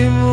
dream